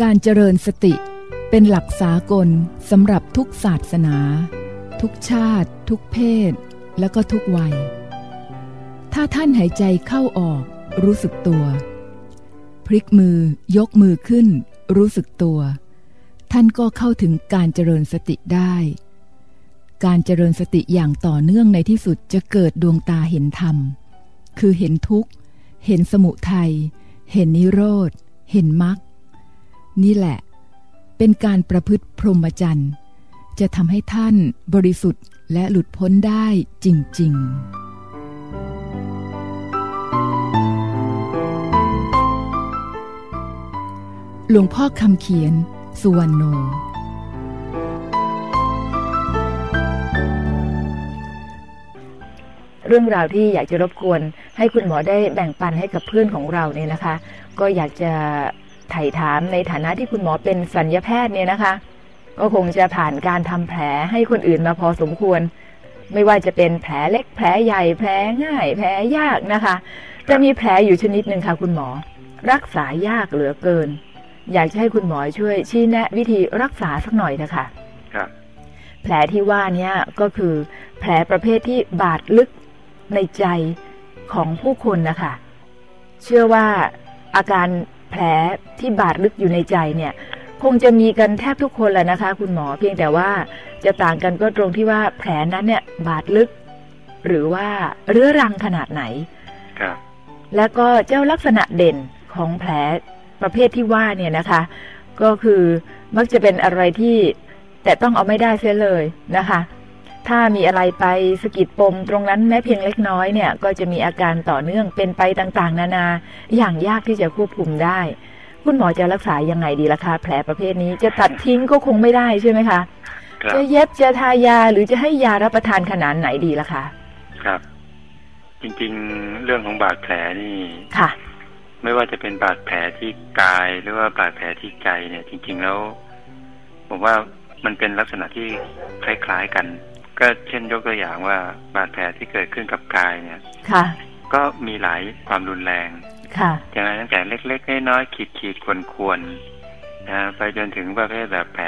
การเจริญสติเป็นหลักสากลสำหรับทุกศาสนา ทุกชาติ ทุกเพศ แล้วก็ทุกวัย ถ้าท่านหายใจเข้าออกรู้สึกตัว พลิกมือยกมือขึ้น รู้สึกตัว ท่านก็เข้าถึงการเจริญสติได้ การเจริญสติอย่างต่อเนื่องในที่สุดจะเกิดดวงตาเห็นธรรม คือเห็นทุกข์ เห็นสมุทัย เห็นนิโรธ เห็นมรรค นี่แหละ เป็นการประพฤติพรหมจรรย์ จะทำให้ท่านบริสุทธิ์และหลุดพ้นได้จริง ๆหลวงพ่อคำเขียน สุวรรณโน เรื่องราวที่อยากจะรบกวน ให้คุณหมอได้แบ่งปันให้กับเพื่อนของเราเนี่ยนะคะ ก็อยากจะ ไถ่ถามในฐานะที่คุณหมอเป็นสัญญาแพทย์เนี่ยนะคะ ก็คงจะผ่านการทำแผลให้คนอื่นมาพอสมควร ไม่ว่าจะเป็นแผลเล็กแผลใหญ่แผลง่าย แผลยากนะคะจะมีแผลอยู่ชนิดหนึ่งค่ะคุณหมอ รักษายากเหลือเกิน อยากจะให้คุณหมอช่วยชี้แนะวิธีรักษาสักหน่อยนะคะครับแผลที่ว่านี้ก็คือแผลประเภทที่บาดลึกในใจของผู้คนนะคะ เชื่อว่าอาการ แผลที่บาดลึกอยู่ในใจเนี่ย คงจะมีกันแทบทุกคนแหละนะคะ คุณหมอเพียงแต่ว่าจะต่างกันก็ตรงที่ว่าแผลนั้นเนี่ยบาดลึก หรือว่าเรื้อรังขนาดไหนครับแล้วก็เจ้าลักษณะเด่นของแผลประเภทที่ว่าเนี่ยนะคะ ก็คือมักจะเป็นอะไรที่แต่ต้องเอาไม่ได้เสียเลยนะคะ ถ้ามีอะไรไปสะกิดปม ตรงนั้นแม้เพียงเล็กน้อยเนี่ย ก็จะมีอาการต่อเนื่องเป็นไปต่างๆ นานา อย่างยากที่จะควบคุมได้ คุณหมอจะรักษายังไงดีล่ะคะแผลประเภทนี้จะตัดทิ้งก็คงไม่ได้ใช่ไหมคะครับจะเย็บจะทายาหรือจะให้ยารับประทานขนาดไหนดีล่ะคะครับ จริงๆ เรื่องของบาดแผลนี่ค่ะ ไม่ว่าจะเป็นบาดแผลที่กายหรือว่าบาดแผลที่ใจเนี่ย จริง ๆแล้ว ผมว่ามันเป็นลักษณะที่คล้ายๆกัน ก็เช่นยกตัวอย่างว่าบาดแผลที่เกิดขึ้นกับกายเนี่ยค่ะ ก็มีหลายความรุนแรงค่ะอย่างตั้งแต่เล็ก ๆ น้อยๆขีดๆควรๆนะไปจนถึงประเภทแบบแผล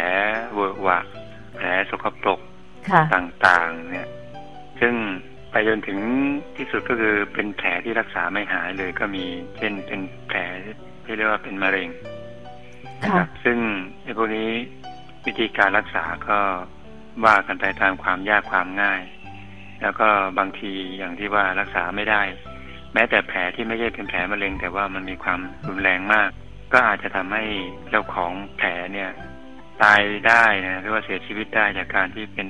เวอะหวะแผลสกปรกค่ะต่างๆ เนี่ย ซึ่งไปจนถึงที่สุดก็คือเป็นแผลที่รักษาไม่หายเลยก็มี เช่นเป็นแผลที่เรียกว่าเป็นมะเร็งนะค่ะครับซึ่งในพวกนี้วิธีการรักษาก็ ว่ากันไปตามความยากความง่าย แล้วก็บางทีอย่างที่ว่ารักษาไม่ได้ แม้แต่แผลที่ไม่ใช่เป็นแผลมะเร็ง แต่ว่ามันมีความรุนแรงมาก ก็อาจจะทำให้เจ้าของแผลเนี่ย ตายได้นะหรือว่าเสียชีวิตได้จากการที่เป็น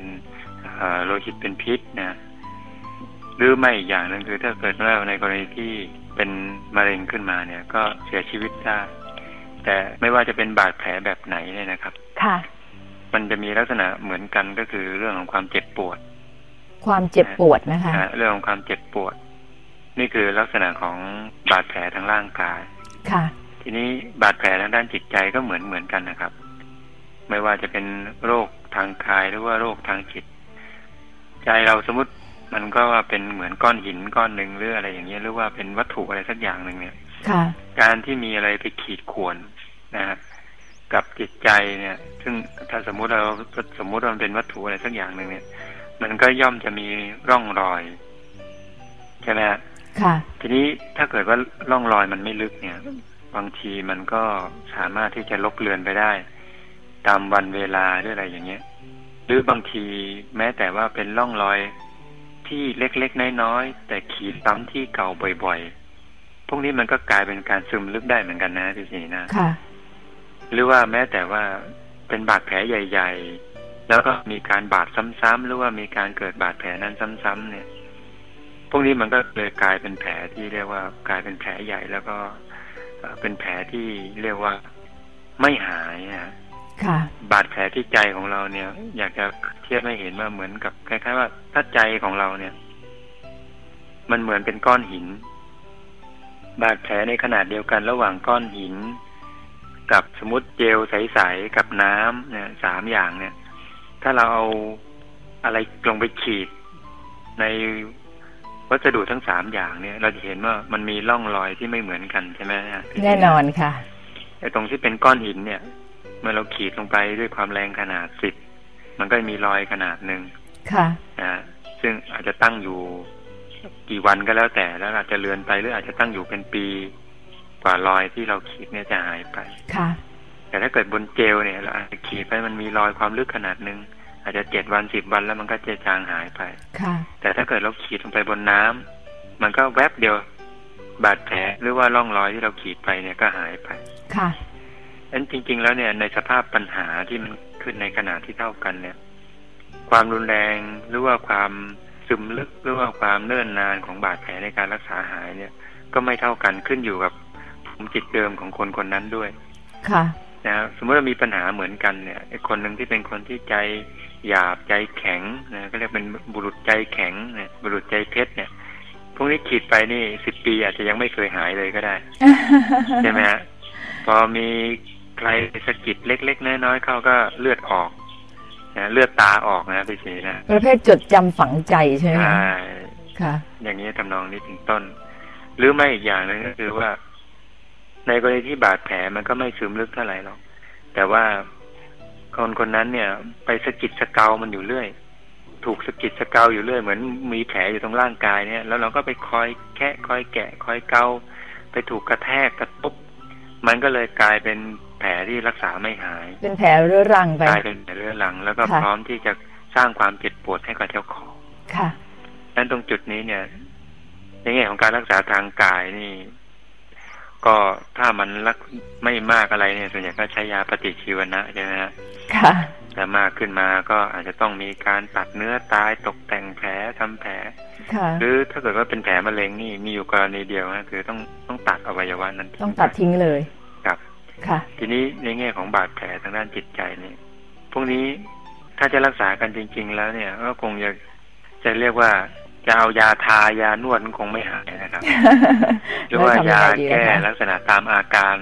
โลหิตเป็นพิษนะหรือไม่อีกอย่างหนึ่งคือถ้าเกิดว่าในกรณีที่เป็นมะเร็งขึ้นมาเนี่ย ก็เสียชีวิตได้แต่ไม่ว่าจะเป็นบาดแผลแบบไหนเนี่ยนะครับ ค่ะ มันจะมีลักษณะเหมือนกันก็คือเรื่องของความเจ็บปวด ความเจ็บปวดนะคะนะเรื่องของความเจ็บปวด นี่คือลักษณะของบาดแผลทางร่างกาย ค่ะ ทีนี้บาดแผลทางด้านจิตใจก็เหมือนเหมือนกันนะครับ ไม่ว่าจะเป็นโรคทางกายหรือว่าโรคทางจิต ใจเราสมมติมันก็ว่าเป็นเหมือนก้อนหินก้อนหนึ่งหรืออะไรอย่างเงี้ยหรือว่าเป็นวัตถุอะไรสักอย่างหนึ่งเนี่ย ค่ะ การที่มีอะไรไปขีดข่วนนะฮะ กับจิตใจเนี่ย ซึ่งถ้าสมมุติเราสมมุติว่ามันเป็นวัตถุอะไรสักอย่างหนึ่งเนี่ย มันก็ย่อมจะมีร่องรอยใช่ไหมฮะค่ะ ทีนี้ถ้าเกิดว่าร่องรอยมันไม่ลึกเนี่ย บางทีมันก็สามารถที่จะลบเลือนไปได้ ตามวันเวลาหรืออะไรอย่างเงี้ย หรือบางทีแม้แต่ว่าเป็นร่องรอยที่เล็กๆน้อยๆแต่ขีดซ้ำที่เก่าบ่อยๆพวกนี้มันก็กลายเป็นการซึมลึกได้เหมือนกันนะพี่สีนะค่ะ หรือว่าแม้แต่ว่าเป็นบาดแผลใหญ่ ๆ แล้วก็มีการบาดซ้ำๆหรือว่ามีการเกิดบาดแผลนั้นซ้ำๆเนี่ย พวกนี้มันก็เลยกลายเป็นแผลที่เรียกว่ากลายเป็นแผลใหญ่แล้วก็เอ่อเป็นแผลที่เรียกว่าไม่หายนะค่ะบาดแผลที่ใจของเราเนี่ย อยากจะเทียบให้เห็นว่าเหมือนกับคล้ายๆว่าถ้าใจของเราเนี่ย มันเหมือนเป็นก้อนหิน บาดแผลในขนาดเดียวกันระหว่างก้อนหิน กับสมมติเจลใสๆกับน้ำเนี่ยสามอย่างเนี่ย ถ้าเราเอาอะไรลงไปขีดในวัสดุทั้งสามอย่างเนี่ย เราจะเห็นว่ามันมีร่องรอยที่ไม่เหมือนกันใช่ไหมฮะแน่นอนค่ะออ้ตรงที่เป็นก้อนหินเนี่ย เมื่อเราขีดลงไปด้วยความแรงขนาดสิบมันก็มีรอยขนาดหนึ่งค่ะนะซึ่งอาจจะตั้งอยู่กี่วันก็แล้วแต่แล้วอาจจะเลือนไปหรืออาจจะตั้งอยู่เป็นปี กว่ารอยที่เราขีดเนี่ยจะหายไปค่ะ แต่ถ้าเกิดบนเจลเนี่ยเราอาจจะขีดไปมันมีรอยความลึกขนาดหนึ่งอาจจะเจ็ดวันสิบวันแล้วมันก็จะจางหายไปค่ะ แต่ถ้าเกิดเราขีดลงไปบนน้ำมันก็แวบเดียวบาดแผลหรือว่าร่องรอยที่เราขีดไปเนี่ยก็หายไป ค่ะอันจริง ๆ แล้วเนี่ยในสภาพปัญหาที่มันขึ้นในขนาดที่เท่ากันเนี่ย ความรุนแรงหรือว่าความซึมลึกหรือว่าความเนิ่นนานของบาดแผลในการรักษาหายเนี่ย ก็ไม่เท่ากันขึ้นอยู่กับภูมิ จิตเดิมของคนคนนั้นด้วย ค่ะ นะสมมติว่ามีปัญหาเหมือนกันเนี่ยไอ้คนหนึ่งที่เป็นคนที่ใจหยาบใจแข็งนะก็เรียกเป็นบุรุษใจแข็งเนี่ยบุรุษใจเพชรเนี่ยพวกนี้ขีดไปนี่สิบปีอาจจะยังไม่เคยหายเลยก็ได้ใช่ไหมฮะพอมีใครสะกิดเล็ก ๆ น้อยๆเข้าก็เลือดออกนะเลือดตาออกนะพี่สีนะประเภทจดจำฝังใจใช่ไหมใช่ค่ะ อย่างนี้ทำนองนี้ถึงต้น หรือไม่อีกอย่างหนึ่งก็คือว่า ในกรณีที่บาดแผลมันก็ไม่ซึมลึกเท่าไหร่หรอก แต่ว่าคนคนนั้นเนี่ย ไปสะกิดสะเกามันอยู่เรื่อย ถูกสะกิดสะเกาอยู่เรื่อยเหมือนมีแผลอยู่ตรงร่างกายเนี่ย แล้วเราก็ไปคอยแคะคอยแกะคอยเกาไปถูกกระแทกกระตุบมันก็เลยกลายเป็นแผลที่รักษาไม่หาย เป็นแผลเรื้อรังไปกลายเป็นแผลเรื้อรัง แล้วก็ค่ะพร้อมที่จะสร้างความเจ็บปวดให้กับเจ้าของค่ะนั้นตรงจุดนี้เนี่ย ในแง่ของการรักษาทางกายนี่ ก็ถ้ามันรักไม่มากอะไรเนี่ยส่วนใหญ่ก็ใช้ยาปฏิชีวนะใช่ไหมฮะค่ะแต่มากขึ้นมาก็อาจจะต้องมีการตัดเนื้อตายตกแต่งแผลทำแผลค่ะหรือถ้าเกิดว่าเป็นแผลมะเร็งนี่มีอยู่กรณีเดียวนะคือต้องต้องตัดอวัยวะนั้นต้องตัดทิ้งเลยครับ ค่ะ ทีนี้ในแง่ของบาดแผลทางด้านจิตใจนี่พวกนี้ถ้าจะรักษากันจริง ๆ แล้วเนี่ย ก็คงจะจะเรียกว่า จะเอายาทายานวดคงไม่หายนะครับหรือว่ายาแก้ลักษณะตามอาการ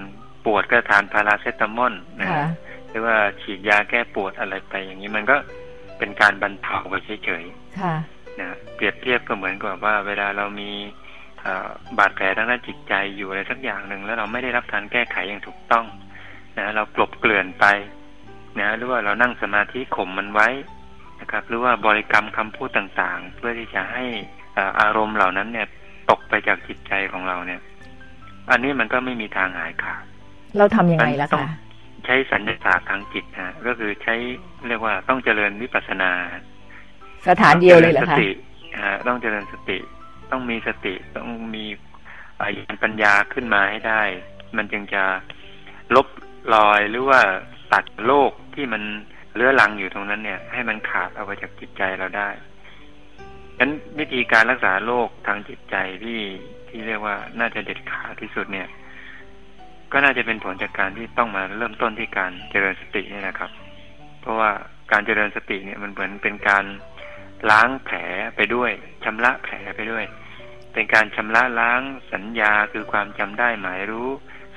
ปวดก็ทานพาราเซตามอลนะค่ะหรือว่าฉีดยาแก้ปวดอะไรไปอย่างนี้มันก็เป็นการบรรเทาไปเฉยค่ะๆนะเปรียบเทียบก็เหมือนกับว่า เวลาเรามีเอ่อบาดแผลทางด้านจิตใจอยู่อะไรสักอย่างหนึ่งแล้วเราไม่ได้รับการแก้ไขอย่างถูกต้องนะเรากลบเกลื่อนไปนะหรือว่าเรานั่งสมาธิข่มมันไว้ นะครับ หรือว่าบริกรรมคำพูดต่างๆ เพื่อที่จะให้เอ่ออารมณ์เหล่านั้นเนี่ย ตกไปจากจิตใจของเราเนี่ย อันนี้มันก็ไม่มีทางหายขาดเราทำยังไงล่ะต้องคะใช้สัญญาศาสตร์ทางจิตนะก็คือใช้เรียกว่าต้องเจริญวิปัสสนา สถานเดียวเลยเหรอต้องคะจริญสติฮะต้องเจริญสติ ต้องมีสติต้องมีอ่าญาณปัญญาขึ้นมาให้ได้ มันจึงจะลบรอยหรือว่าตัดโรคที่มัน เลื้อรังอยู่ตรงนั้นเนี่ย ให้มันขาดเอาไปจากจิตใจเราได้ฉะนั้นวิธีการรักษาโรคทางจิตใจที่ที่เรียกว่าน่าจะเด็ดขาดที่สุดเนี่ย ก็น่าจะเป็นผลจากการที่ต้องมาเริ่มต้นที่การเจริญสตินี่นะครับ เพราะว่าการเจริญสติเนี่ยมันเหมือนเป็นการล้างแผลไปด้วยชำระแผลไปด้วย เป็นการชำระล้างสัญญาคือความจำได้หมายรู้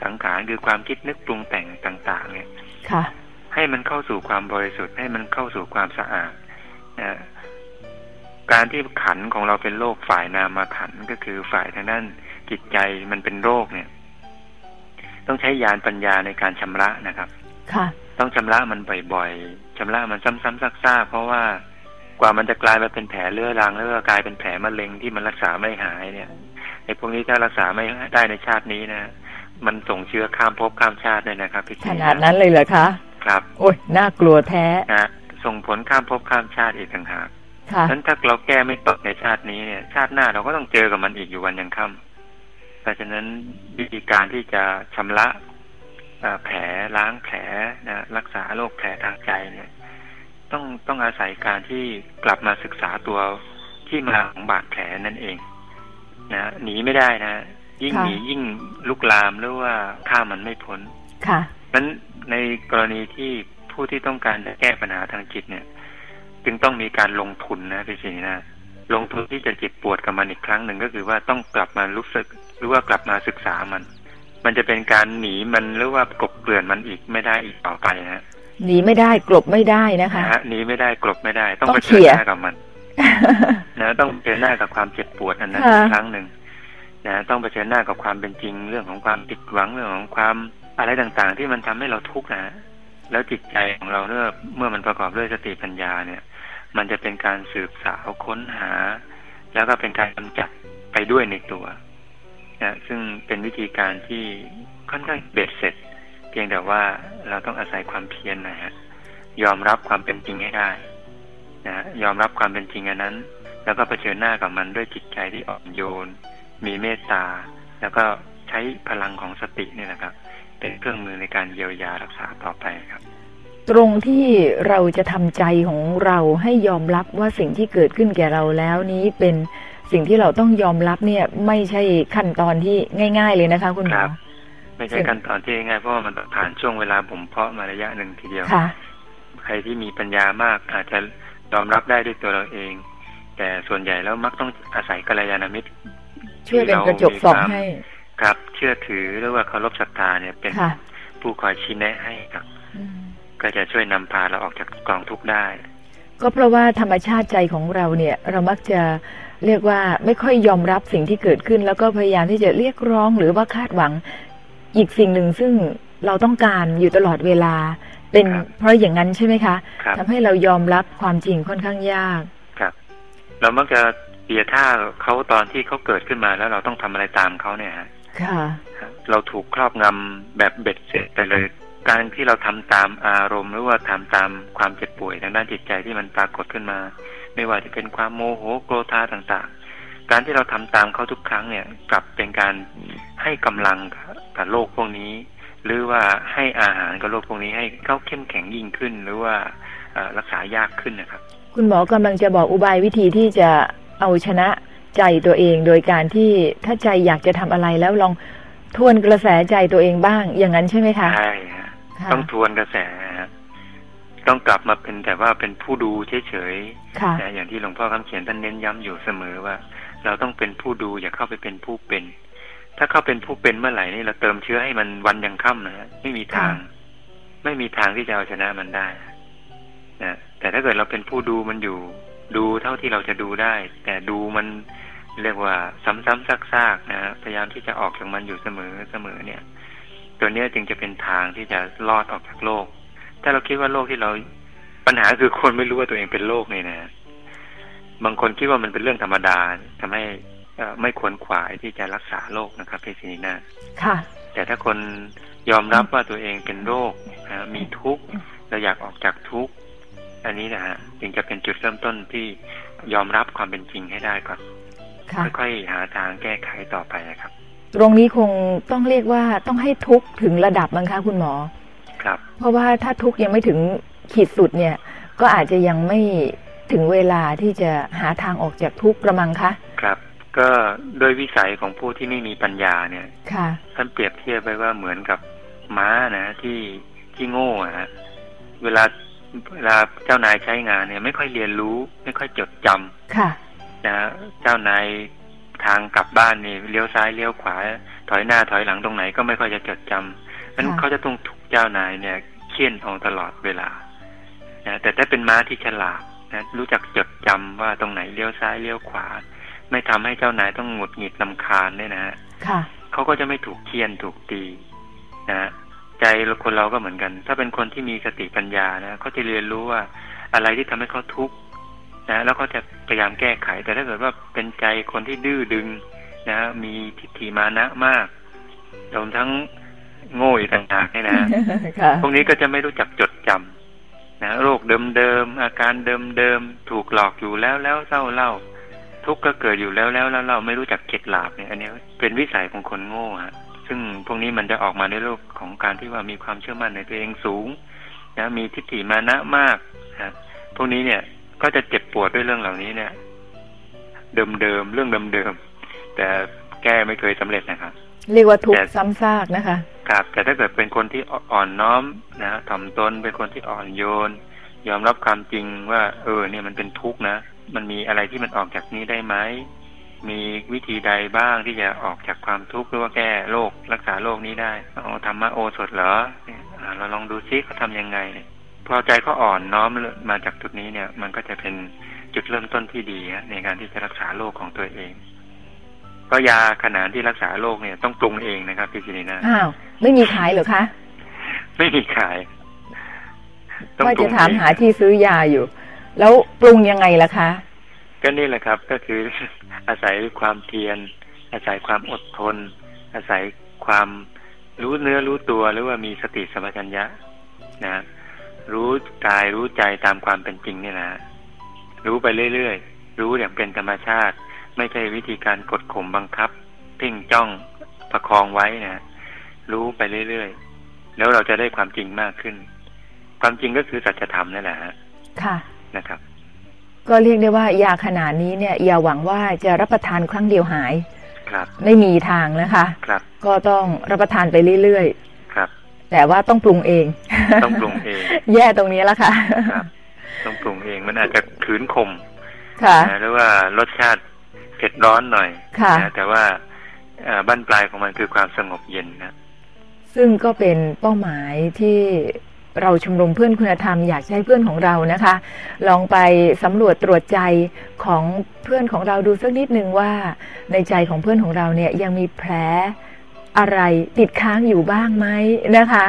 สังขารคือความคิดนึกปรุงแต่งต่าง ๆ เนี่ยค่ะ ให้มันเข้าสู่ความบริสุทธิ์ ให้มันเข้าสู่ความสะอาดนะการที่ขันธ์ของเราเป็นโรคฝ่ายนามขันธ์ก็คือฝ่ายทางด้านจิตใจมันเป็นโรคเนี่ย ต้องใช้ยานปัญญาในการชำระนะครับ ค่ะ ต้องชำระมันบ่อยๆชำระมันซ้ำๆซากๆเพราะว่ากว่ามันจะกลายมาเป็นแผลเรื้อรังแล้วก็กลายเป็นแผลมะเร็งที่มันรักษาไม่หายเนี่ยไอ้พวกนี้ถ้ารักษาไม่ได้ในชาตินี้นะมันส่งเชื้อข้ามภพข้ามชาติเลยนะครับพี่ขตีนาดนั้นเลยเหรอคะ ครับ โอ้ยน่ากลัวแท้นะส่งผลข้ามภพข้ามชาติอีกต่างหากค่ะนั้นถ้าเราแก้ไม่ตกในชาตินี้เนี่ย ชาติหน้าเราก็ต้องเจอกับมันอีกอยู่วันยังค่ำเพราะฉะนั้นวิธีการที่จะชำระเอ่อแผลล้างแผลนะรักษาโรคแผลทางใจเนี่ย ต้องต้องอาศัยการที่กลับมาศึกษาตัวที่มาของบาดแผลนั่นเองนะหนีไม่ได้นะ ยิ่งค่ะหนียิ่งลุกลามหรือว่าข้ามมันไม่พ้นค่ะ นั้นในกรณีที่ผู้ที่ต้องการจะแก้ปัญหาทางจิตเนี่ย จึงต้องมีการลงทุนนะพี่ศรีนะลงทุนที่จะจิตปวดกับมันอีกครั้งหนึ่งก็คือว่าต้องกลับมารู้สึกหรือว่ากลับมาศึกษามัน มันจะเป็นการหนีมันหรือว่ากลบเกลื่อนมันอีกไม่ได้อีกต่อไปนะหนีไม่ได้กลบไม่ได้นะคะนะฮะหนีไม่ได้กลบไม่ได้ ต้องต้องเผเคลีชิญยร์หน้ากับมันนะต้องเผชิญหน้ากับความเจ็บปวดอันนั้นค่ะอีกครั้งหนึ่งนะต้องเผชิญหน้ากับความเป็นจริง เรื่องของความผิดหวังเรื่องของความ อะไรต่างๆ ที่มันทำให้เราทุกข์นะแล้วจิตใจของเราเมื่อเมื่อมันประกอบด้วยสติปัญญาเนี่ย มันจะเป็นการสืบสาวค้นหา แล้วก็เป็นการกำจัดไปด้วยในตัวนะซึ่งเป็นวิธีการที่ค่อนข้างเบ็ดเสร็จ เพียงแต่ว่าเราต้องอาศัยความเพียรนะฮะยอมรับความเป็นจริงให้ได้นะยอมรับความเป็นจริงอันนั้น แล้วก็เผชิญหน้ากับมันด้วยจิตใจที่อ่อนโยน มีเมตตา แล้วก็ใช้พลังของสตินี่แหละครับ เป็นเครื่องมือในการเยียวยารักษาต่อไปครับ ตรงที่เราจะทำใจของเราให้ยอมรับว่าสิ่งที่เกิดขึ้นแก่เราแล้วนี้เป็นสิ่งที่เราต้องยอมรับเนี่ย ไม่ใช่ขั้นตอนที่ง่าย ๆ เลยนะคะ คุณหมคอรับไม่ใช่ขั้นตอนที่ง่ายเพราะว่ามันต้องผ่านช่วงเวลาบ่มเพาะมาระยะหนึ่งทีเดียวค่ะใครที่มีปัญญามากอาจจะยอมรับได้ด้วยตัวเราเอง แต่ส่วนใหญ่แล้วมักต้องอาศัยกัลยาณมิตรช่วยเป็นกระจกส่องให้ ครับเชื่อถือหรือว่าเคารพศรัทธาเนี่ยเป็นค่ะผู้คอยชี้แนะให้ครับอืมก็จะช่วยนำพาเราออกจากกองทุกข์ได้ ก็เพราะว่าธรรมชาติใจของเราเนี่ย เรามักจะเรียกว่าไม่ค่อยยอมรับสิ่งที่เกิดขึ้น แล้วก็พยายามที่จะเรียกร้องหรือว่าคาดหวังอีกสิ่งหนึ่งซึ่งเราต้องการอยู่ตลอดเวลา เป็นครับเพราะอย่างนั้นใช่ไหมคะครับทำให้เรายอมรับความจริงค่อนข้างยากครับ เรามักจะเสียท่าเขาตอนที่เขาเกิดขึ้นมาแล้วเราต้องทำอะไรตามเขาเนี่ยฮะ ค่ะ เราถูกครอบงำแบบเบ็ดเสร็จไปเลย การที่เราทำตามอารมณ์ หรือว่าทำตามความเจ็บป่วยทางด้านจิตใจที่มันปรากฏขึ้นมา ไม่ว่าจะเป็นความโมโหโกรธาต่างๆ การที่เราทำตามเขาทุกครั้งเนี่ย กลับเป็นการให้กำลังกับกับโลกพวกนี้ หรือว่าให้อาหารกับโลกพวกนี้ให้เขาเข้มแข็งยิ่งขึ้น หรือว่าเอ่อรักษายากขึ้นนะครับ คุณหมอกำลังจะบอกอุบายวิธีที่จะเอาชนะ ใจตัวเอง โดยการที่ถ้าใจอยากจะทำอะไรแล้วลองทวนกระแสใจตัวเองบ้าง อย่างนั้นใช่ไหมคะใช่ฮะค่ะต้องทวนกระแสฮะต้องกลับมาเป็นแต่ว่าเป็นผู้ดูเฉยค่ะๆนะอย่างที่หลวงพ่อคำเขียนท่านเน้นย้ำอยู่เสมอว่า เราต้องเป็นผู้ดูอย่าเข้าไปเป็นผู้เป็น ถ้าเข้าเป็นผู้เป็นเมื่อไหร่นี่เราเติมเชื้อให้มันวันยังค่ำนะฮะไม่มีทาง ไม่มีทางที่จะเอาชนะมันได้นะแต่ถ้าเกิดเราเป็นผู้ดูมันอยู่ ดูเท่าที่เราจะดูได้ แต่ดูมัน เรียกว่าซ้ำๆซากๆนะฮะพยายามที่จะออกจากมันอยู่เสมอเสมอเนี่ย ตัวเนี้ยจึงจะเป็นทางที่จะรอดออกจากโลก ถ้าเราคิดว่าโลกที่เราปัญหาคือคนไม่รู้ว่าตัวเองเป็นโรคเนี่ยนะ บางคนคิดว่ามันเป็นเรื่องธรรมดาทำให้เอ่อไม่ควรขวายที่จะรักษาโรคนะครับเพซินีนาค่ะ แต่ถ้าคนยอมรับว่าตัวเองเป็นโรคนะมีทุกข์เราอยากออกจากทุกข์ อันนี้นะฮะจึงจะเป็นจุดเริ่มต้นที่ยอมรับความเป็นจริงให้ได้ก่อน ค่ะค่อยๆหาทางแก้ไขต่อไปนะครับ ตรงนี้คงต้องเรียกว่าต้องให้ทุกข์ถึงระดับมั้งคะคุณหมอ ครับ เพราะว่าถ้าทุกข์ยังไม่ถึงขีดสุดเนี่ย ก็อาจจะยังไม่ถึงเวลาที่จะหาทางออกจากทุกข์กระมังคะครับ ก็โดยวิสัยของผู้ที่ไม่มีปัญญาเนี่ยค่ะท่านเปรียบเทียบไปว่าเหมือนกับม้านะที่ที่โง่อะฮะเวลาเวลาเจ้านายใช้งานเนี่ย ไม่ค่อยเรียนรู้ ไม่ค่อยจดจำค่ะ นะเจ้านายทางกลับบ้านนี่เลี้ยวซ้ายเลี้ยวขวา ถอยหน้าถอยหลังตรงไหนก็ไม่ค่อยจะจดจำนั้นค่ะเขาจะต้องถูกเจ้านายเนี่ยเคี่ยนเอาตลอดเวลานะแต่ถ้าเป็นม้าที่ฉลาดนะรู้จักจดจำว่าตรงไหนเลี้ยวซ้ายเลี้ยวขวา ไม่ทำให้เจ้านายต้องหงุดหงิดลำคาญเนี่ยนะฮะค่ะเขาก็จะไม่ถูกเคี่ยนถูกตีนะใจคนเราก็เหมือนกัน ถ้าเป็นคนที่มีสติปัญญานะเขาจะเรียนรู้ว่าอะไรที่ทำให้เขาทุกข์ นะแล้วก็จะพยายามแก้ไข แต่ถ้าเกิดว่าเป็นใจคนที่ดื้อดึงนะมีทิฏฐิมานะมากรวมทั้งโง่อีกต่างหากเนี่ยนะค่ะพวกนี้ก็จะไม่รู้จักจดจำนะโรคเดิมๆอาการเดิมๆถูกหลอกอยู่แล้วแล้วเศร้าเล่า ทุกข์ก็เกิดอยู่แล้วแล้วแล้วเราไม่รู้จักเข็ดหลาบเนี่ย อันนี้เป็นวิสัยของคนโง่ฮะซึ่งพวกนี้มันจะออกมาในโลกของการที่ว่ามีความเชื่อมั่นในตัวเองสูง นะ มีทิฏฐิมานะมากนะพวกนี้เนี่ย ก็จะเจ็บปวดด้วยเรื่องเหล่านี้เนี่ย เดิมๆเรื่องเดิมๆแต่แก้ไม่เคยสำเร็จนะครับเรียกว่าทุกข์ซ้ำซากนะคะครับแต่ถ้าเกิดเป็นคนที่อ่อนน้อมนะถ่อมตนเป็นคนที่อ่อนโยน ยอมรับความจริงว่า เออ เนี่ยมันเป็นทุกข์นะ มันมีอะไรที่มันออกจากนี้ได้ไหมมีวิธีใดบ้างที่จะออกจากความทุกข์หรือว่าแก้โรครักษาโรคนี้ได้เอาธรรมะโอสถเหรอเนี่ยอ่าเราลองดูซิเขาทำยังไงเนี่ย พอใจเขาอ่อนน้อมมาจากจุดนี้เนี่ย มันก็จะเป็นจุดเริ่มต้นที่ดีฮะในการที่จะรักษาโรคของตัวเองเพราะยาขนานที่รักษาโรคเนี่ยต้องปรุงเองนะครับพี่ศิรินาอ้าวไม่มีขายเหรอคะ ไม่มีขายต้องว่าปรุจะงถามเองหาที่ซื้อยาอยู่ แล้วปรุงยังไงล่ะคะ ก็นี่แหละครับ ก็คืออาศัยความเพียรอาศัยความอดทน อาศัยความรู้เนื้อรู้ตัวหรือว่ามีสติสัมปชัญญะนะ รู้กายรู้ใจตามความเป็นจริงเนี่ยนะรู้ไปเรื่อยๆ รู้อย่างเป็นธรรมชาติ ไม่ใช่วิธีการกดข่มบังคับเพ่งจ้องประคองไว้นะรู้ไปเรื่อยๆ แล้วเราจะได้ความจริงมากขึ้น ความจริงก็คือสัจธรรมนั่นแหละฮะค่ะนะครับ ก็เรียกได้ว่ายาขนาดนี้เนี่ยอย่าหวังว่าจะรับประทานครั้งเดียวหาย ครับ ไม่มีทางนะคะ ครับ ก็ต้องรับประทานไปเรื่อยครับๆ แต่ว่าต้องปรุงเอง ต้องปรุงเอง แย่ตรงนี้แล้วค่ะครับต้องปรุงเองมันอาจจะขืนคมค่ะนะหรือว่ารสชาติเผ็ดร้อนหน่อยค่ะนะแต่ว่าเอ่อบั้นปลายของมันคือความสงบเย็นนะซึ่งก็เป็นเป้าหมายที่เราชมรมเพื่อนคุณธรรมอยากจะให้เพื่อนของเรานะคะ ลองไปสำรวจตรวจใจของเพื่อนของเราดูสักนิดหนึ่งว่า ในใจของเพื่อนของเราเนี่ยยังมีแผล อะไรติดค้างอยู่บ้างไหมนะคะ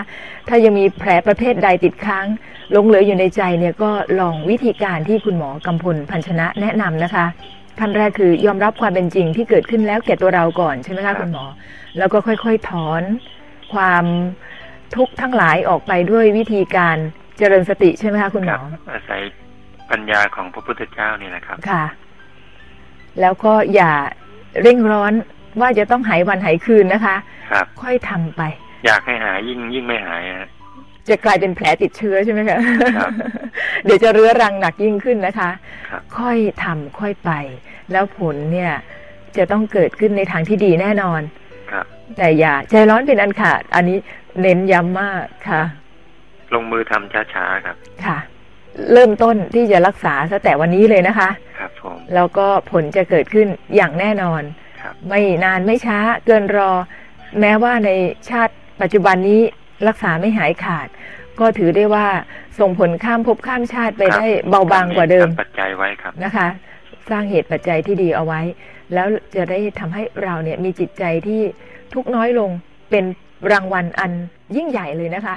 ถ้ายังมีแผลประเภทใดติดค้างหลงเหลืออยู่ในใจเนี่ยก็ลองวิธีการที่คุณหมอกำพลพันชนะแนะนำนะคะขั้นแรกคือยอมรับความเป็นจริงที่เกิดขึ้นแล้วแก่ตัวเราก่อนใช่ไหมคะคุณหมอ แล้วก็ค่อยๆถอนความทุกข์ทั้งหลายออกไปด้วยวิธีการเจริญสติใช่ไหมคะคุณหคมรัออาศัยปัญญาของพระพุทธเจ้านี่แหละครับค่ะ แล้วก็อย่าเร่งร้อน ว่าจะต้องหายวันหายคืนนะคะ ครับ ค่อยทำไป อยากให้หายยิ่งยิ่งไม่หายฮะจะกลายเป็นแผลติดเชื้อใช่ไหมคะครับเดี๋ยวจะเรื้อรังหนักยิ่งขึ้นนะคะครับค่อยทำค่อยไป แล้วผลเนี่ยจะต้องเกิดขึ้นในทางที่ดีแน่นอนครับแต่อย่าใจร้อนเป็นอันขาด อันนี้เน้นย้ำมากค่ะ ลงมือทำช้าๆครับ ค่ะ เริ่มต้นที่จะรักษาซะแต่วันนี้เลยนะคะ ครับผมแล้วก็ผลจะเกิดขึ้นอย่างแน่นอนครับ ไม่นานไม่ช้าเกินรอ แม้ว่าในชาติปัจจุบันนี้รักษาไม่หายขาด ก็ถือได้ว่าส่งผลข้ามภพข้ามชาติไปครับได้เบาบางกว่าเดิมทำปัจจัยไว้ครับนะคะ สร้างเหตุปัจจัยที่ดีเอาไว้ แล้วจะได้ทำให้เราเนี่ยมีจิตใจที่ทุกข์น้อยลงเป็นรางวัลอันยิ่งใหญ่เลยนะคะ